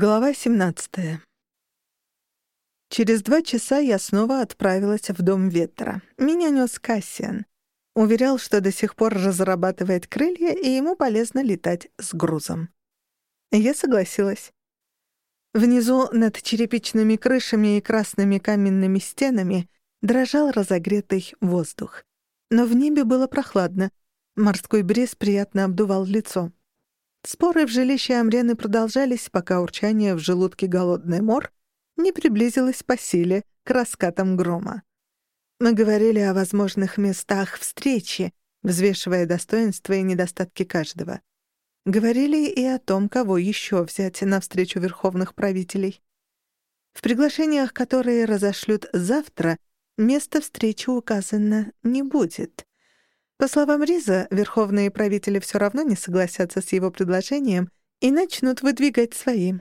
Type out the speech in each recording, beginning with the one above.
Глава 17. Через два часа я снова отправилась в Дом Ветра. Меня нес Кассиан. Уверял, что до сих пор разрабатывает крылья, и ему полезно летать с грузом. Я согласилась. Внизу, над черепичными крышами и красными каменными стенами, дрожал разогретый воздух. Но в небе было прохладно. Морской бриз приятно обдувал лицо. Споры в жилище Амрены продолжались, пока урчание в желудке голодный мор не приблизилось по силе к раскатам грома. Мы говорили о возможных местах встречи, взвешивая достоинства и недостатки каждого. Говорили и о том, кого еще взять на встречу верховных правителей. В приглашениях, которые разошлют завтра, место встречи указано не будет. По словам Риза, верховные правители все равно не согласятся с его предложением и начнут выдвигать свои.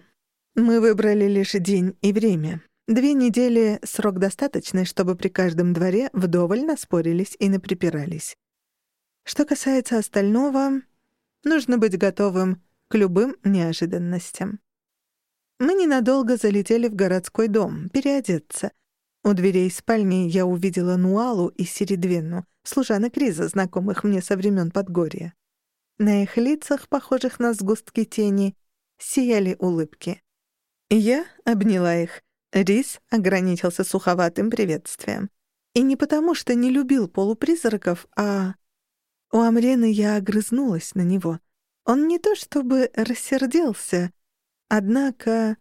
Мы выбрали лишь день и время. Две недели — срок достаточный, чтобы при каждом дворе вдоволь наспорились и наприпирались. Что касается остального, нужно быть готовым к любым неожиданностям. Мы ненадолго залетели в городской дом, переодеться. У дверей спальни я увидела Нуалу и Сиридвину — служанок Риза, знакомых мне со времен Подгорья. На их лицах, похожих на сгустки тени, сияли улыбки. Я обняла их. Риз ограничился суховатым приветствием. И не потому, что не любил полупризраков, а... У Амрены я огрызнулась на него. Он не то чтобы рассердился, однако...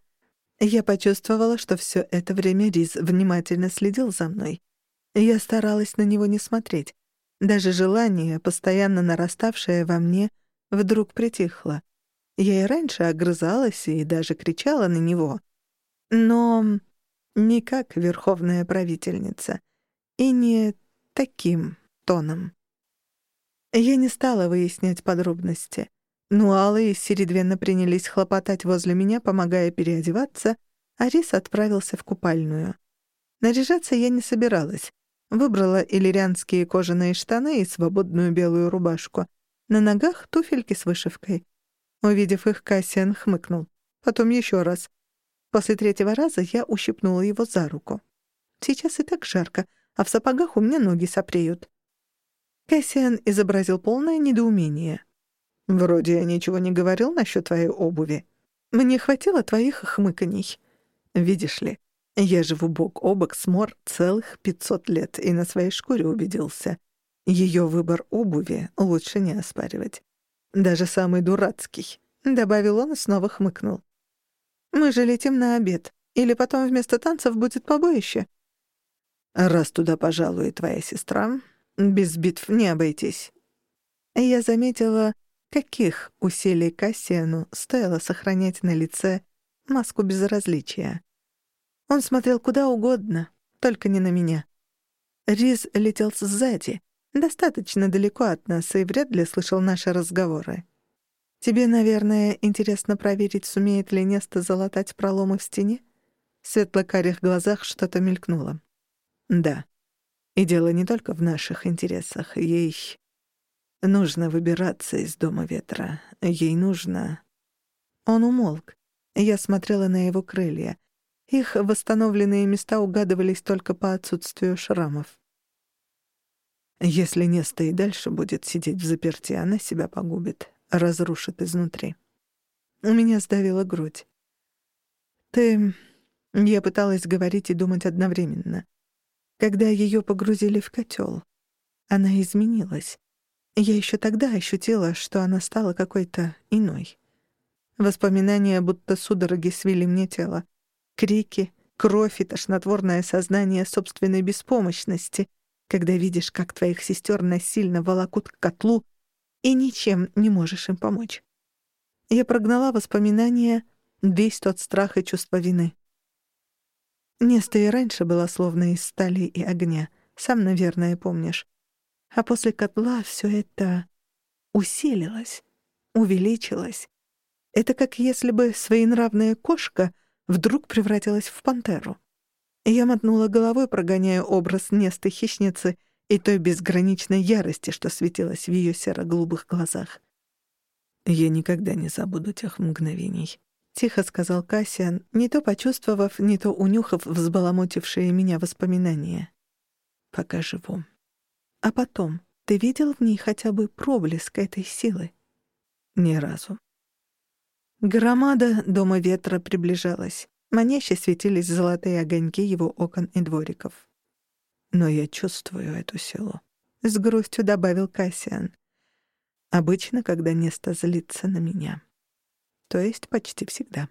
Я почувствовала, что все это время Риз внимательно следил за мной. Я старалась на него не смотреть. Даже желание, постоянно нараставшее во мне, вдруг притихло. Я и раньше огрызалась и даже кричала на него. Но не как верховная правительница. И не таким тоном. Я не стала выяснять подробности. Нуала и Сиридвена принялись хлопотать возле меня, помогая переодеваться, а Рис отправился в купальную. Наряжаться я не собиралась. Выбрала иллирианские кожаные штаны и свободную белую рубашку. На ногах туфельки с вышивкой. Увидев их, Кассиан хмыкнул. Потом еще раз. После третьего раза я ущипнула его за руку. Сейчас и так жарко, а в сапогах у меня ноги сопреют. Кассиан изобразил полное недоумение. «Вроде я ничего не говорил насчет твоей обуви. Мне хватило твоих хмыканий. Видишь ли, я живу бок о бок с Мор целых пятьсот лет и на своей шкуре убедился. Ее выбор обуви лучше не оспаривать. Даже самый дурацкий. Добавил он и снова хмыкнул. «Мы же летим на обед. Или потом вместо танцев будет побоище?» «Раз туда пожалует твоя сестра, без битв не обойтись». Я заметила, каких усилий Кассиану стоило сохранять на лице маску безразличия. Он смотрел куда угодно, только не на меня. Риз летел сзади, достаточно далеко от нас, и вряд ли слышал наши разговоры. «Тебе, наверное, интересно проверить, сумеет ли Неста залатать проломы в стене?» В светло-карих глазах что-то мелькнуло. «Да. И дело не только в наших интересах. Ей нужно выбираться из Дома Ветра. Ей нужно...» Он умолк. Я смотрела на его крылья. Их восстановленные места угадывались только по отсутствию шрамов. Если Неста и дальше будет сидеть в заперти, она себя погубит, разрушит изнутри. У меня сдавила грудь. Ты... Я пыталась говорить и думать одновременно. Когда ее погрузили в котел, она изменилась. Я еще тогда ощутила, что она стала какой-то иной. Воспоминания, будто судороги свели мне тело. Крики, кровь и тошнотворное сознание собственной беспомощности, когда видишь, как твоих сестер насильно волокут к котлу и ничем не можешь им помочь. Я прогнала воспоминания, весь тот страх и чувство вины. Неста и раньше была словно из стали и огня, сам, наверное, помнишь. А после котла все это усилилось, увеличилось. Это как если бы своенравная кошка — вдруг превратилась в пантеру. Я мотнула головой, прогоняя образ нестой хищницы и той безграничной ярости, что светилась в ее серо-голубых глазах. «Я никогда не забуду тех мгновений», — тихо сказал Кассиан, не то почувствовав, не то унюхав взбаламутившие меня воспоминания. «Пока живу. А потом, ты видел в ней хотя бы проблеск этой силы?» «Ни разу». Громада Дома Ветра приближалась. Маняще светились золотые огоньки его окон и двориков. «Но я чувствую эту силу», — с грустью добавил Кассиан. «Обычно, когда Неста злится на меня». То есть почти всегда.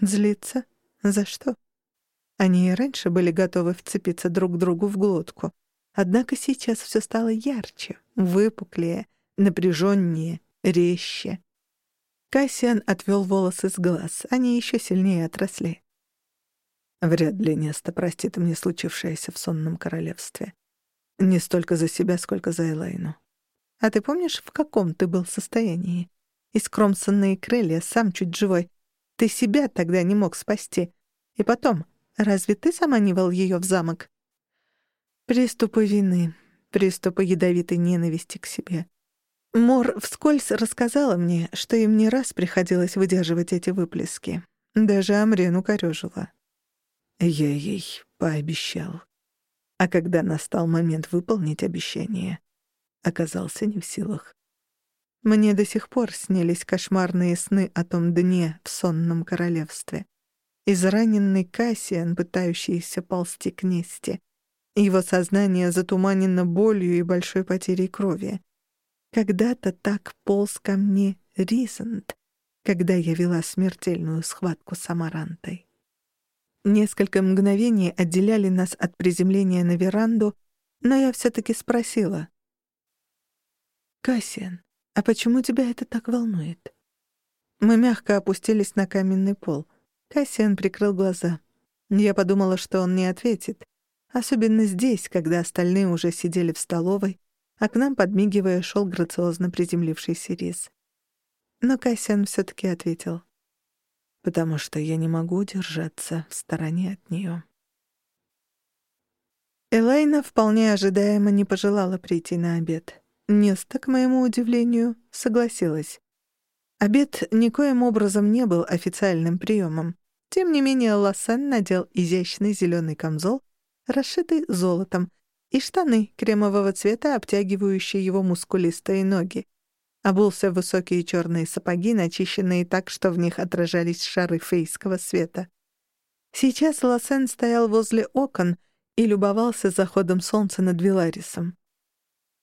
Злиться? За что? Они и раньше были готовы вцепиться друг другу в глотку. Однако сейчас все стало ярче, выпуклее, напряженнее, резче. Кассиан отвел волосы с глаз, они еще сильнее отросли. Вряд ли Неста простит мне случившееся в сонном королевстве. Не столько за себя, сколько за Элайну. А ты помнишь, в каком ты был состоянии? Искромсанные крылья, сам чуть живой. Ты себя тогда не мог спасти. И потом, разве ты заманивал ее в замок? Приступы вины, приступы ядовитой ненависти к себе. Мор вскользь рассказала мне, что им не раз приходилось выдерживать эти выплески. Даже Амрену корёжила. Я ей пообещал. А когда настал момент выполнить обещание, оказался не в силах. Мне до сих пор снились кошмарные сны о том дне в сонном королевстве. Израненный Кассиан, пытающийся ползти к Несте. Его сознание затуманено болью и большой потерей крови. Когда-то так полз ко мне Ризант, когда я вела смертельную схватку с Амарантой. Несколько мгновений отделяли нас от приземления на веранду, но я все-таки спросила. «Кассиан, «А почему тебя это так волнует?» Мы мягко опустились на каменный пол. Кассиан прикрыл глаза. Я подумала, что он не ответит. Особенно здесь, когда остальные уже сидели в столовой, а к нам, подмигивая, шел грациозно приземлившийся рис. Но Кассиан все таки ответил. «Потому что я не могу держаться в стороне от нее. Элайна вполне ожидаемо не пожелала прийти на обед. Неста, к моему удивлению, согласилась. Обед никоим образом не был официальным приемом. Тем не менее, Лассен надел изящный зеленый камзол, расшитый золотом, и штаны кремового цвета, обтягивающие его мускулистые ноги. Обулся в высокие черные сапоги, начищенные так, что в них отражались шары фейского света. Сейчас Лассен стоял возле окон и любовался заходом солнца над Виларисом.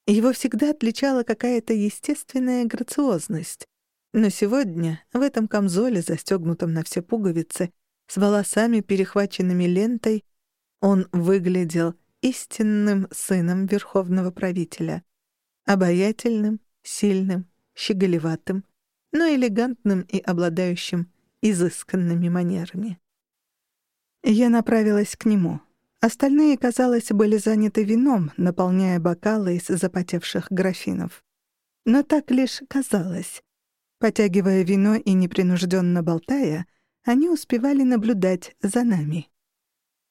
Его всегда отличала какая-то естественная грациозность. Но сегодня в этом камзоле, застегнутом на все пуговицы, с волосами, перехваченными лентой, он выглядел истинным сыном верховного правителя. Обаятельным, сильным, щеголеватым, но элегантным и обладающим изысканными манерами. Я направилась к нему — Остальные, казалось, были заняты вином, наполняя бокалы из запотевших графинов. Но так лишь казалось. Потягивая вино и непринужденно болтая, они успевали наблюдать за нами.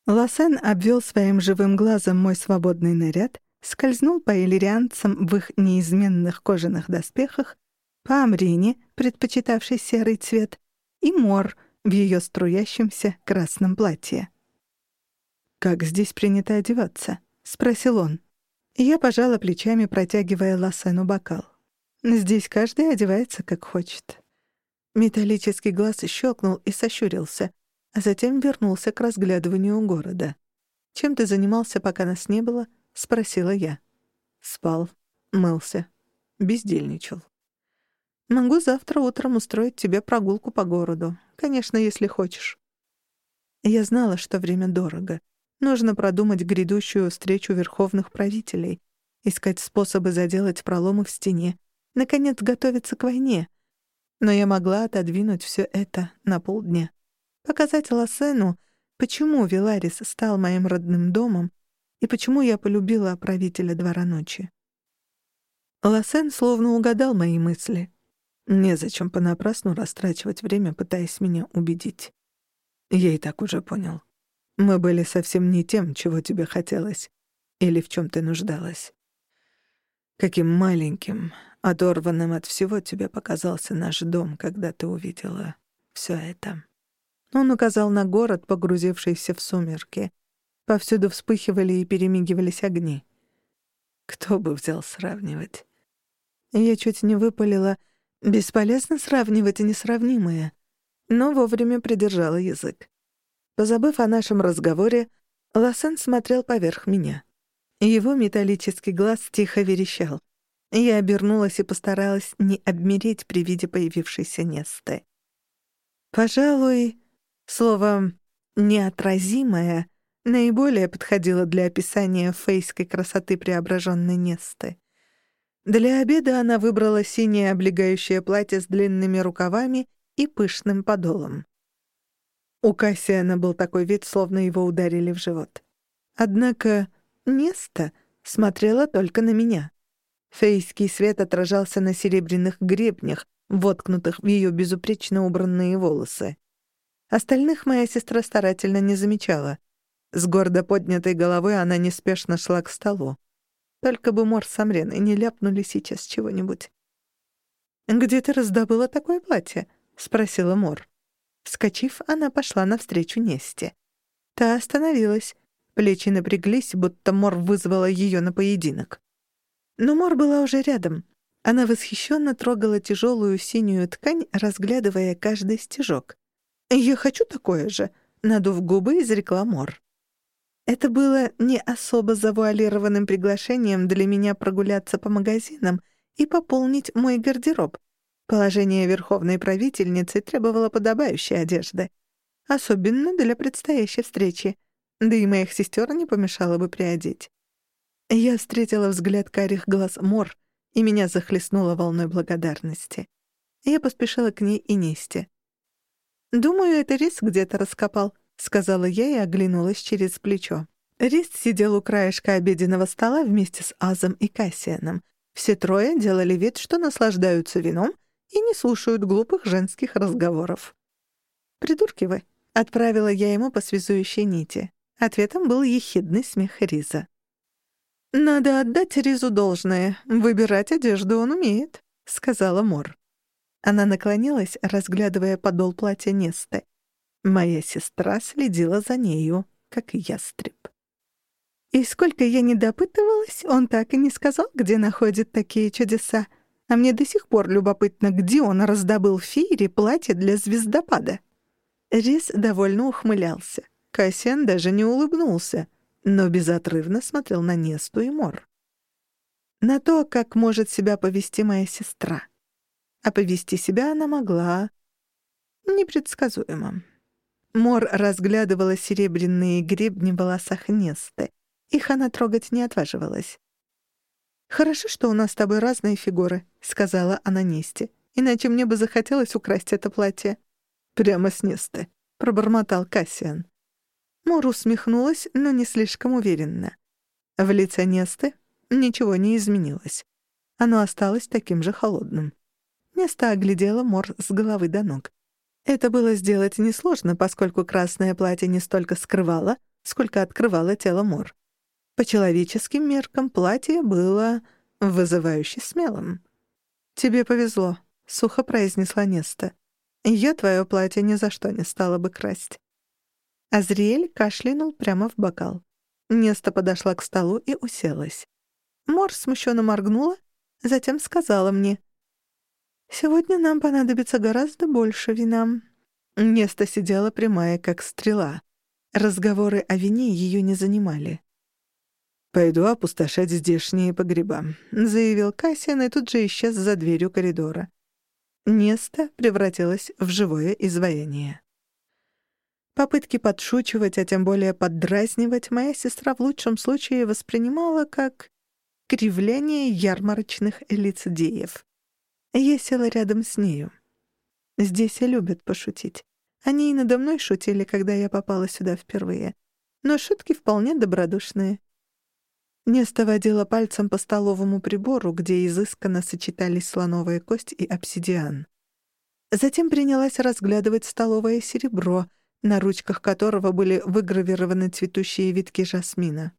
Лосен обвел своим живым глазом мой свободный наряд, скользнул по иллирианцам в их неизменных кожаных доспехах, по Амрине, предпочитавшей серый цвет, и Мор в ее струящемся красном платье. «Как здесь принято одеваться?» — спросил он. Я пожала плечами, протягивая Лассену бокал. «Здесь каждый одевается, как хочет». Металлический глаз щелкнул и сощурился, а затем вернулся к разглядыванию города. «Чем ты занимался, пока нас не было?» — спросила я. Спал, мылся, бездельничал. «Могу завтра утром устроить тебе прогулку по городу. Конечно, если хочешь». Я знала, что время дорого — Нужно продумать грядущую встречу верховных правителей, искать способы заделать проломы в стене, наконец готовиться к войне. Но я могла отодвинуть все это на полдня. Показать Лассену, почему Виларис стал моим родным домом и почему я полюбила правителя Двора Ночи. Лассен словно угадал мои мысли. Незачем понапрасну растрачивать время, пытаясь меня убедить. Я и так уже понял. Мы были совсем не тем, чего тебе хотелось или в чем ты нуждалась. Каким маленьким, оторванным от всего тебе показался наш дом, когда ты увидела все это. Он указал на город, погрузившийся в сумерки. Повсюду вспыхивали и перемигивались огни. Кто бы взял сравнивать? Я чуть не выпалила. Бесполезно сравнивать и несравнимое. Но вовремя придержала язык. Позабыв о нашем разговоре, Лассен смотрел поверх меня. Его металлический глаз тихо верещал. Я обернулась и постаралась не обмереть при виде появившейся Несты. Пожалуй, слово «неотразимое» наиболее подходило для описания фейской красоты преображенной Несты. Для обеда она выбрала синее облегающее платье с длинными рукавами и пышным подолом. У Кассиана был такой вид, словно его ударили в живот. Однако Неста смотрела только на меня. Фейский свет отражался на серебряных гребнях, воткнутых в ее безупречно убранные волосы. Остальных моя сестра старательно не замечала. С гордо поднятой головой она неспешно шла к столу. Только бы Мор с Амреной не ляпнули сейчас чего-нибудь. «Где ты раздобыла такое платье?» — спросила Мор. Вскочив, она пошла навстречу Несте. Та остановилась. Плечи напряглись, будто Мор вызвала ее на поединок. Но Мор была уже рядом. Она восхищенно трогала тяжелую синюю ткань, разглядывая каждый стежок. «Я хочу такое же», — надув губы, изрекла Мор. Это было не особо завуалированным приглашением для меня прогуляться по магазинам и пополнить мой гардероб. Положение верховной правительницы требовало подобающей одежды. Особенно для предстоящей встречи. Да и моих сестер не помешало бы приодеть. Я встретила взгляд карих глаз Мор, и меня захлестнула волной благодарности. Я поспешила к ней и Несте. «Думаю, это рис где-то раскопал», — сказала я и оглянулась через плечо. Рист сидел у краешка обеденного стола вместе с Азом и Кассианом. Все трое делали вид, что наслаждаются вином и не слушают глупых женских разговоров. «Придурки вы», — отправила я ему по связующей нити. Ответом был ехидный смех Риза. «Надо отдать Ризу должное. Выбирать одежду он умеет», — сказала Мор. Она наклонилась, разглядывая подол платья Несты. Моя сестра следила за нею, как ястреб. И сколько я не допытывалась, он так и не сказал, где находит такие чудеса. А мне до сих пор любопытно, где он раздобыл Фире платье для звездопада. Рис довольно ухмылялся. Кассиан даже не улыбнулся, но безотрывно смотрел на Несту и Мор. На то, как может себя повести моя сестра. А повести себя она могла непредсказуемо. Мор разглядывала серебряные гребни в волосах Несты. Их она трогать не отваживалась. «Хорошо, что у нас с тобой разные фигуры», — сказала она Несте. «Иначе мне бы захотелось украсть это платье». «Прямо с Несты», — пробормотал Кассиан. Мор усмехнулась, но не слишком уверенно. В лице Несты ничего не изменилось. Оно осталось таким же холодным. Неста оглядела Мор с головы до ног. Это было сделать несложно, поскольку красное платье не столько скрывало, сколько открывало тело Мор. По человеческим меркам платье было вызывающе смелым. «Тебе повезло», — сухо произнесла Неста. «Я твое платье ни за что не стала бы красть». Азриэль кашлянул прямо в бокал. Неста подошла к столу и уселась. Мор смущенно моргнула, затем сказала мне, Сегодня нам понадобится гораздо больше вина». Неста сидела прямая, как стрела. Разговоры о вине ее не занимали. «Пойду опустошать здешние погреба», — заявил Кассиан и тут же исчез за дверью коридора. Неста превратилась в живое изваяние. Попытки подшучивать, а тем более поддразнивать, моя сестра в лучшем случае воспринимала как кривляние ярмарочных лицедеев. Я села рядом с нею. Здесь и любят пошутить. Они и надо мной шутили, когда я попала сюда впервые. Но шутки вполне добродушные. Неста водила пальцем по столовому прибору, где изысканно сочетались слоновая кость и обсидиан. Затем принялась разглядывать столовое серебро, на ручках которого были выгравированы цветущие витки жасмина.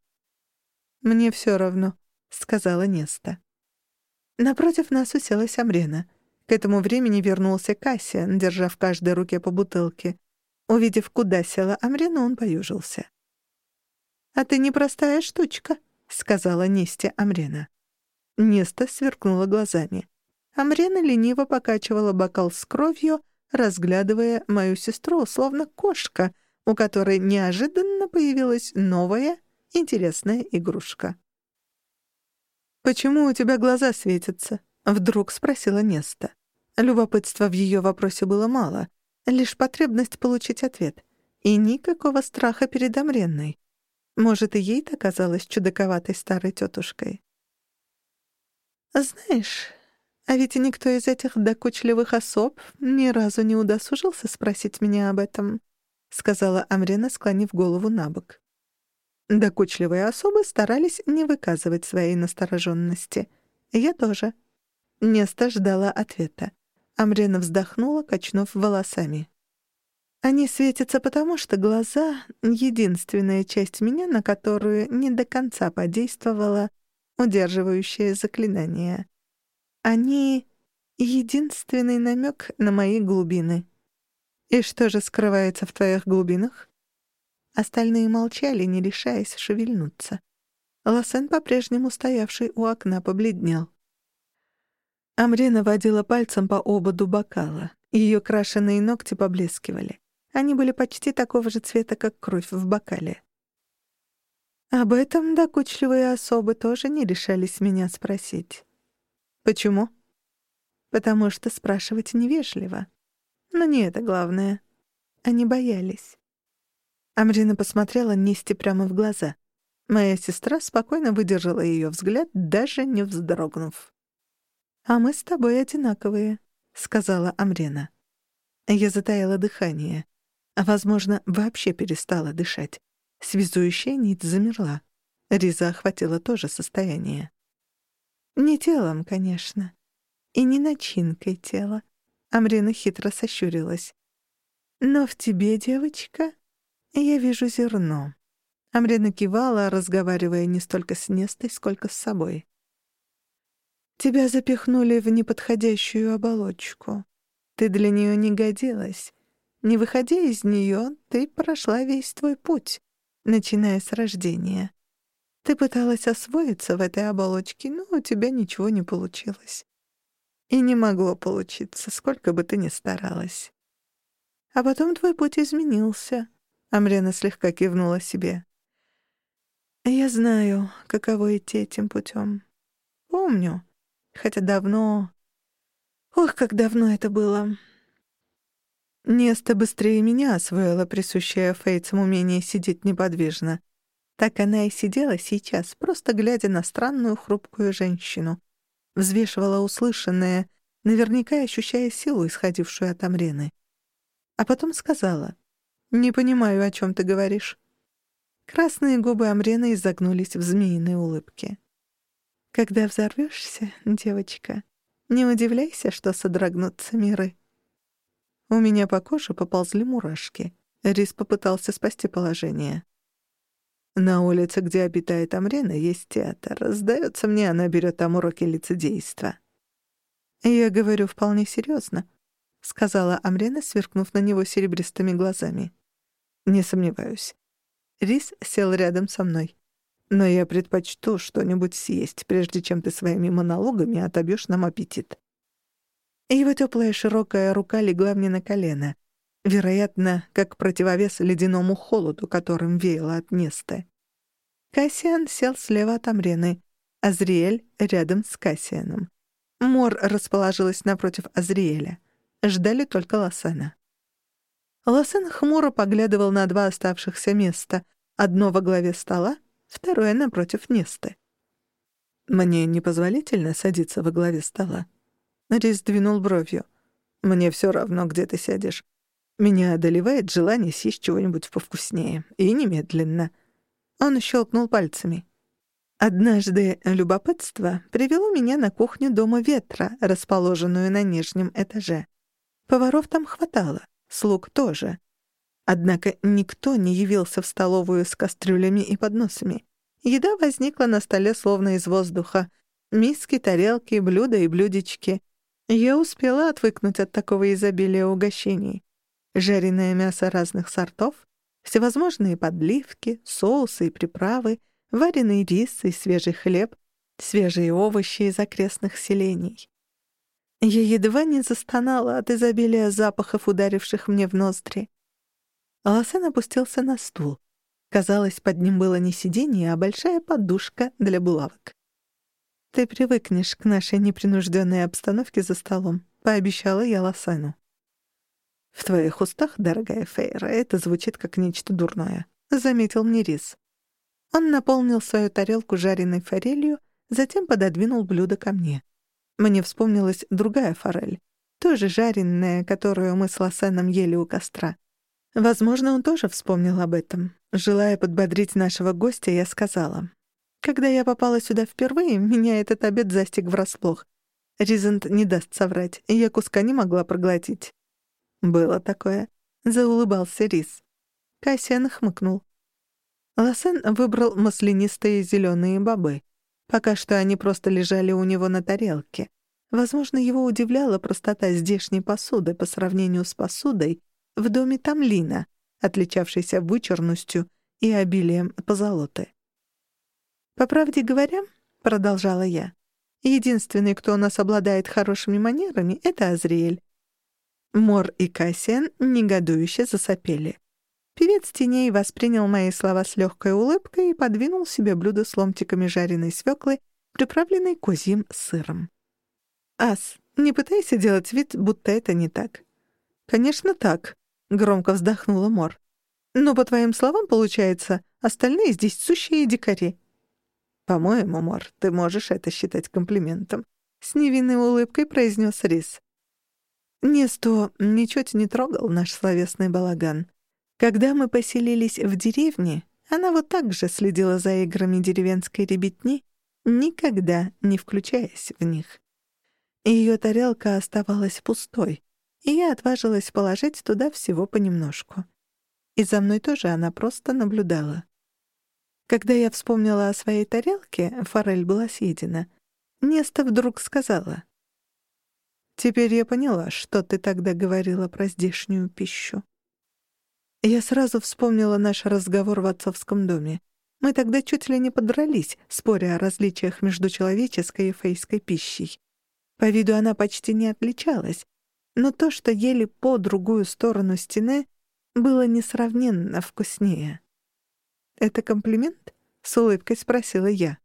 «Мне все равно», — сказала Неста. Напротив нас уселась Амрена. К этому времени вернулся Кассиан, держа в каждой руке по бутылке. Увидев, куда села Амрина, он поюжился. «А ты непростая штучка», — сказала Несте Амрена. Неста сверкнула глазами. Амрена лениво покачивала бокал с кровью, разглядывая мою сестру, словно кошка, у которой неожиданно появилась новая интересная игрушка. «Почему у тебя глаза светятся?» — вдруг спросила Неста. Любопытства в ее вопросе было мало, лишь потребность получить ответ. И никакого страха перед Амренной. Может, и ей-то казалась чудаковатой старой тетушкой. «Знаешь, а ведь никто из этих докучливых особ ни разу не удосужился спросить меня об этом», — сказала Амрена, склонив голову на бок. Докучливые особы старались не выказывать своей настороженности. Я тоже. Неста ждала ответа. Амрена вздохнула, качнув волосами. Они светятся потому, что глаза — единственная часть меня, на которую не до конца подействовало удерживающее заклинание. Они — единственный намек на мои глубины. И что же скрывается в твоих глубинах? Остальные молчали, не решаясь шевельнуться. Лосен, по-прежнему стоявший у окна, побледнел. Амрина водила пальцем по ободу бокала. Ее крашеные ногти поблескивали. Они были почти такого же цвета, как кровь в бокале. Об этом докучливые особы тоже не решались меня спросить. Почему? Потому что спрашивать невежливо. Но не это главное. Они боялись. Амрина посмотрела Несте прямо в глаза. Моя сестра спокойно выдержала ее взгляд, даже не вздрогнув. «А мы с тобой одинаковые», — сказала Амрина. Я затаила дыхание. а, Возможно, вообще перестала дышать. Связующая нить замерла. Риза охватила то же состояние. Не телом, конечно. И не начинкой тела. Амрина хитро сощурилась. Но в тебе, девочка, я вижу зерно. Амрина кивала, разговаривая не столько с Нестой, сколько с собой. Тебя запихнули в неподходящую оболочку. Ты для нее не годилась. Не выходя из нее, ты прошла весь твой путь, начиная с рождения. Ты пыталась освоиться в этой оболочке, но у тебя ничего не получилось. И не могло получиться, сколько бы ты ни старалась. А потом твой путь изменился — Амрена слегка кивнула себе. «Я знаю, каково идти этим путем. Помню, хотя давно... Ох, как давно это было!» Неста быстрее меня освоила присущее Фейтсам умение сидеть неподвижно. Так она и сидела сейчас, просто глядя на странную хрупкую женщину. Взвешивала услышанное, наверняка ощущая силу, исходившую от Амрены. А потом сказала. «Не понимаю, о чем ты говоришь». Красные губы Амрены изогнулись в змеиной улыбке. «Когда взорвешься, девочка, не удивляйся, что содрогнутся миры». У меня по коже поползли мурашки. Рис попытался спасти положение. На улице, где обитает Амрена, есть театр. Сдается мне, она берет там уроки лицедейства. Я говорю вполне серьезно, сказала Амрена, сверкнув на него серебристыми глазами. Не сомневаюсь. Рис сел рядом со мной. Но я предпочту что-нибудь съесть, прежде чем ты своими монологами отобьешь нам аппетит. Его теплая широкая рука легла мне на колено. Вероятно, как противовес ледяному холоду, которым веяло от Несты. Кассиан сел слева от Амрены, Азриэль рядом с Кассианом. Мор расположилась напротив Азриэля. Ждали только Лосена. Лосен хмуро поглядывал на два оставшихся места. Одно во главе стола, второе напротив Несты. «Мне непозволительно садиться во главе стола?» Рис двинул бровью. «Мне все равно, где ты сядешь. Меня одолевает желание съесть чего-нибудь повкуснее. И немедленно». Он щелкнул пальцами. Однажды любопытство привело меня на кухню Дома Ветра, расположенную на нижнем этаже. Поваров там хватало слуг тоже. Однако никто не явился в столовую с кастрюлями и подносами. Еда возникла на столе словно из воздуха. Миски, тарелки, блюда и блюдечки. Я успела отвыкнуть от такого изобилия угощений. Жареное мясо разных сортов, всевозможные подливки, соусы и приправы, вареный рис и свежий хлеб, свежие овощи из окрестных селений. Я едва не застонала от изобилия запахов, ударивших мне в ноздри. Лосен опустился на стул. Казалось, под ним было не сиденье, а большая подушка для булавок. «Ты привыкнешь к нашей непринужденной обстановке за столом», — пообещала я Лосену. «В твоих устах, дорогая Фейра, это звучит как нечто дурное», — заметил мне Рис. Он наполнил свою тарелку жареной форелью, затем пододвинул блюдо ко мне. Мне вспомнилась другая форель, тоже жареная, которую мы с Лосеном ели у костра. Возможно, он тоже вспомнил об этом. Желая подбодрить нашего гостя, я сказала. Когда я попала сюда впервые, меня этот обед застиг врасплох. Ризент не даст соврать, я куска не могла проглотить. Было такое. Заулыбался Риз. Кассиан хмыкнул. Лосен выбрал маслянистые зеленые бобы. Пока что они просто лежали у него на тарелке. Возможно, его удивляла простота здешней посуды по сравнению с посудой в доме Тамлина, отличавшейся вычурностью и обилием позолоты. «По правде говоря, — продолжала я, — единственный, кто у нас обладает хорошими манерами, — это Азриэль». Мор и Кассиан негодующе засопели. Певец теней воспринял мои слова с легкой улыбкой и подвинул себе блюдо с ломтиками жареной свеклы, приправленной козьим сыром. «Ас, не пытайся делать вид, будто это не так». «Конечно, так», — громко вздохнула Мор. «Но, по твоим словам, получается, остальные здесь сущие дикари». «По-моему, Мор, ты можешь это считать комплиментом», — с невинной улыбкой произнес Рис. Несто ничуть не трогал наш словесный балаган. Когда мы поселились в деревне, она вот так же следила за играми деревенской ребятни, никогда не включаясь в них. Ее тарелка оставалась пустой, и я отважилась положить туда всего понемножку. И за мной тоже она просто наблюдала. Когда я вспомнила о своей тарелке, форель была съедена. Неста вдруг сказала. «Теперь я поняла, что ты тогда говорила про здешнюю пищу». Я сразу вспомнила наш разговор в отцовском доме. Мы тогда чуть ли не подрались, споря о различиях между человеческой и фейской пищей. По виду она почти не отличалась, но то, что ели по другую сторону стены, было несравненно вкуснее. «Это комплимент?» — с улыбкой спросила я.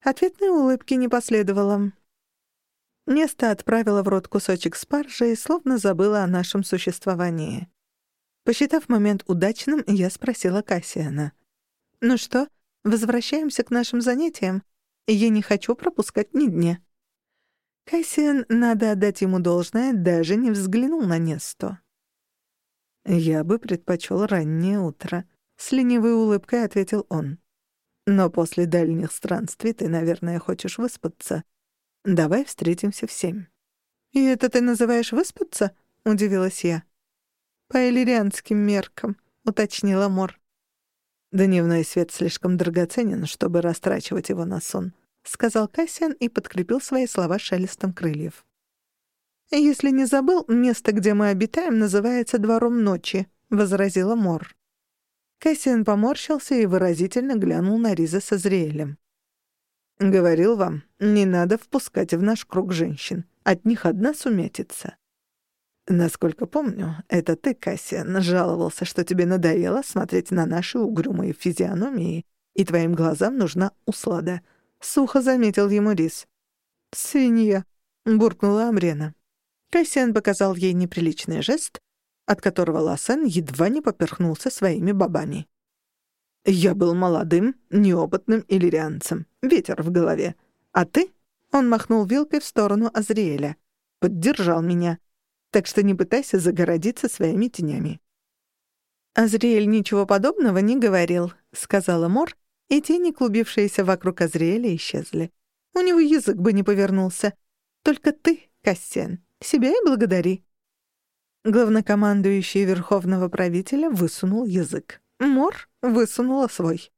Ответной улыбки не последовало. Неста отправила в рот кусочек спаржи и словно забыла о нашем существовании. Посчитав момент удачным, я спросила Кассиана. «Ну что, возвращаемся к нашим занятиям? Я не хочу пропускать ни дня». Кассиан, надо отдать ему должное, даже не взглянул на Несту. «Я бы предпочел раннее утро», с ленивой улыбкой ответил он. «Но после дальних странствий ты, наверное, хочешь выспаться. Давай встретимся в семь». «И это ты называешь выспаться?» — удивилась я. «По иллирианским меркам», — уточнила Мор. «Дневной свет слишком драгоценен, чтобы растрачивать его на сон», — сказал Кассиан и подкрепил свои слова шелестом крыльев. «Если не забыл, место, где мы обитаем, называется Двором ночи», — возразила Мор. Кэссиан поморщился и выразительно глянул на Риза со Зриэлем. «Говорил вам, не надо впускать в наш круг женщин. От них одна сумятица». «Насколько помню, это ты, Кассиан, жаловался, что тебе надоело смотреть на наши угрюмые физиономии, и твоим глазам нужна услада», — сухо заметил ему Риз. «Свинья», — буркнула Амрена. Кассиан показал ей неприличный жест, от которого Лассен едва не поперхнулся своими бобами. «Я был молодым, неопытным иллирианцем. Ветер в голове. А ты?» — он махнул вилкой в сторону Азриэля. «Поддержал меня. Так что не пытайся загородиться своими тенями». «Азриэль ничего подобного не говорил», — сказала Мор, и тени, клубившиеся вокруг Азриэля, исчезли. У него язык бы не повернулся. Только ты, Кассиан, себя и благодари. Главнокомандующий Верховного правителя высунул язык. Мор высунула свой.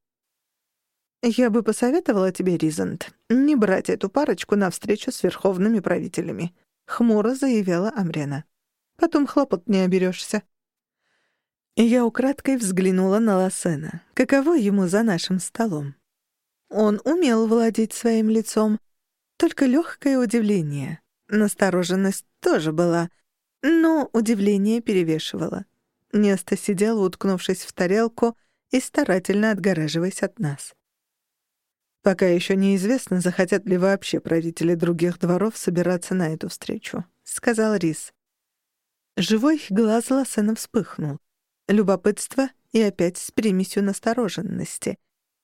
«Я бы посоветовала тебе, Ризант, не брать эту парочку на встречу с верховными правителями», — хмуро заявила Амрена. «Потом хлопот не оберешься». Я украдкой взглянула на Лассена. Каково ему за нашим столом? Он умел владеть своим лицом. Только легкое удивление. Настороженность тоже была, но удивление перевешивало. Неста сидела, уткнувшись в тарелку и старательно отгораживаясь от нас. Пока еще неизвестно, захотят ли вообще правители других дворов собираться на эту встречу, — сказал Рис. Живой глаз Лассена вспыхнул. Любопытство и опять с примесью настороженности.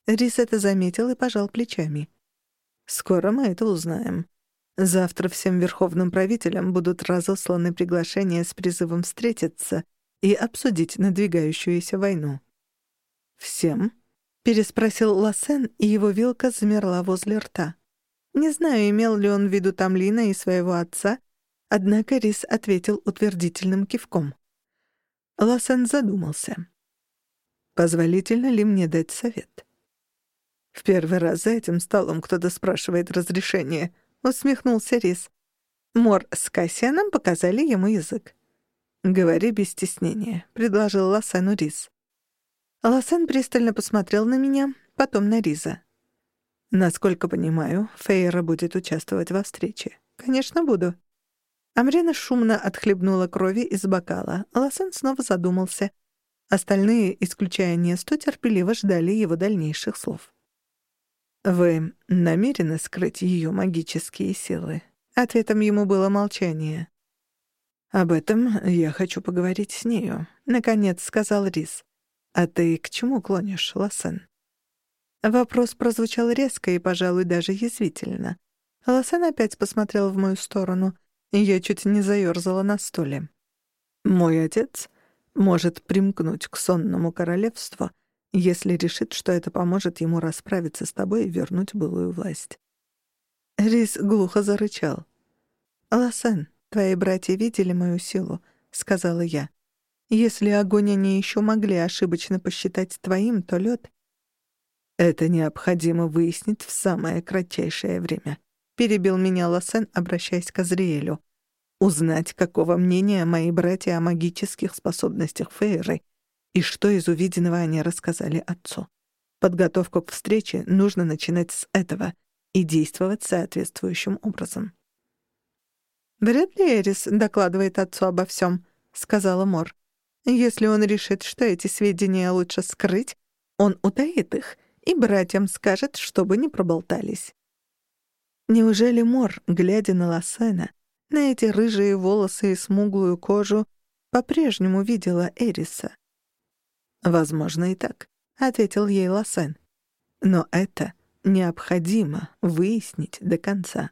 Рис это заметил и пожал плечами. «Скоро мы это узнаем. Завтра всем верховным правителям будут разосланы приглашения с призывом встретиться и обсудить надвигающуюся войну». «Всем?» — переспросил Лассен, и его вилка замерла возле рта. Не знаю, имел ли он в виду Тамлина и своего отца, однако Рис ответил утвердительным кивком. Лассен задумался. «Позволительно ли мне дать совет?» «В первый раз за этим столом кто-то спрашивает разрешение», — усмехнулся Рис. Мор с Кассианом показали ему язык. «Говори без стеснения», — предложил Лассену Рис. Лассен пристально посмотрел на меня, потом на Риза. «Насколько понимаю, Фейра будет участвовать во встрече. Конечно, буду. Амрина шумно отхлебнула крови из бокала. Лосен снова задумался. Остальные, исключая Несту, терпеливо ждали его дальнейших слов. «Вы намерены скрыть ее магические силы?» Ответом ему было молчание. «Об этом я хочу поговорить с нею», — наконец сказал Рис. «А ты к чему клонишь, Лосен?» Вопрос прозвучал резко и, пожалуй, даже язвительно. Лосен опять посмотрел в мою сторону — я чуть не заёрзала на стуле. «Мой отец может примкнуть к сонному королевству, если решит, что это поможет ему расправиться с тобой и вернуть былую власть». Рис глухо зарычал. «Лосен, твои братья видели мою силу», — сказала я. «Если огонь они еще могли ошибочно посчитать твоим, то лед...» «Это необходимо выяснить в самое кратчайшее время», перебил меня Лосен, обращаясь к Азриэлю. «Узнать, какого мнения мои братья о магических способностях Фейры и что из увиденного они рассказали отцу. Подготовку к встрече нужно начинать с этого и действовать соответствующим образом». «Вряд ли Эрис докладывает отцу обо всем», — сказала Мор. «Если он решит, что эти сведения лучше скрыть, он утаит их и братьям скажет, чтобы не проболтались». Неужели Мор, глядя на Лассена, на эти рыжие волосы и смуглую кожу, по-прежнему видела Эриса? «Возможно, и так», — ответил ей Лассен. «Но это необходимо выяснить до конца.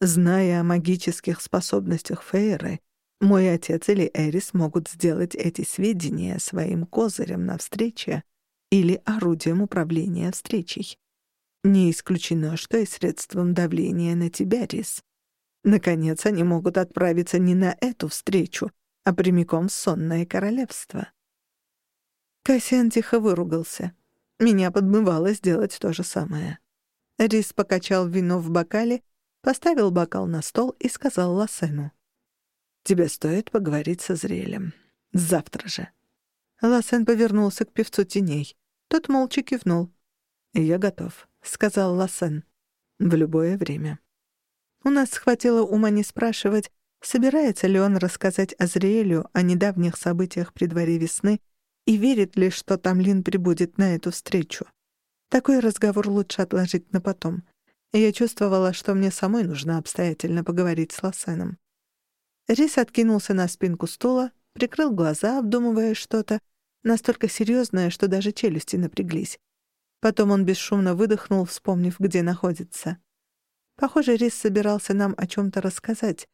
Зная о магических способностях Фейры, мой отец или Эрис могут сделать эти сведения своим козырем на встрече или орудием управления встречей. Не исключено, что и средством давления на тебя, Рис. Наконец, они могут отправиться не на эту встречу, а прямиком в сонное королевство. Кассиан тихо выругался. Меня подмывало сделать то же самое. Рис покачал вино в бокале, поставил бокал на стол и сказал Лассену. «Тебе стоит поговорить со Зрелем. Завтра же». Лассен повернулся к певцу теней. Тот молча кивнул. «Я готов». — сказал Лассен. «В любое время». У нас хватило ума не спрашивать, собирается ли он рассказать Азриэлю о недавних событиях при дворе весны и верит ли, что Тамлин прибудет на эту встречу. Такой разговор лучше отложить на потом. Я чувствовала, что мне самой нужно обстоятельно поговорить с Лассеном. Рис откинулся на спинку стула, прикрыл глаза, обдумывая что-то, настолько серьезное, что даже челюсти напряглись. Потом он бесшумно выдохнул, вспомнив, где находится. Похоже, Рис собирался нам о чем-то рассказать,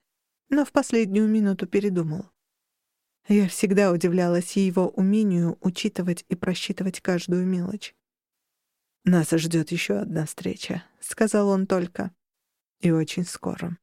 но в последнюю минуту передумал. Я всегда удивлялась его умению учитывать и просчитывать каждую мелочь. «Нас ждет еще одна встреча», — сказал он только. «И очень скоро».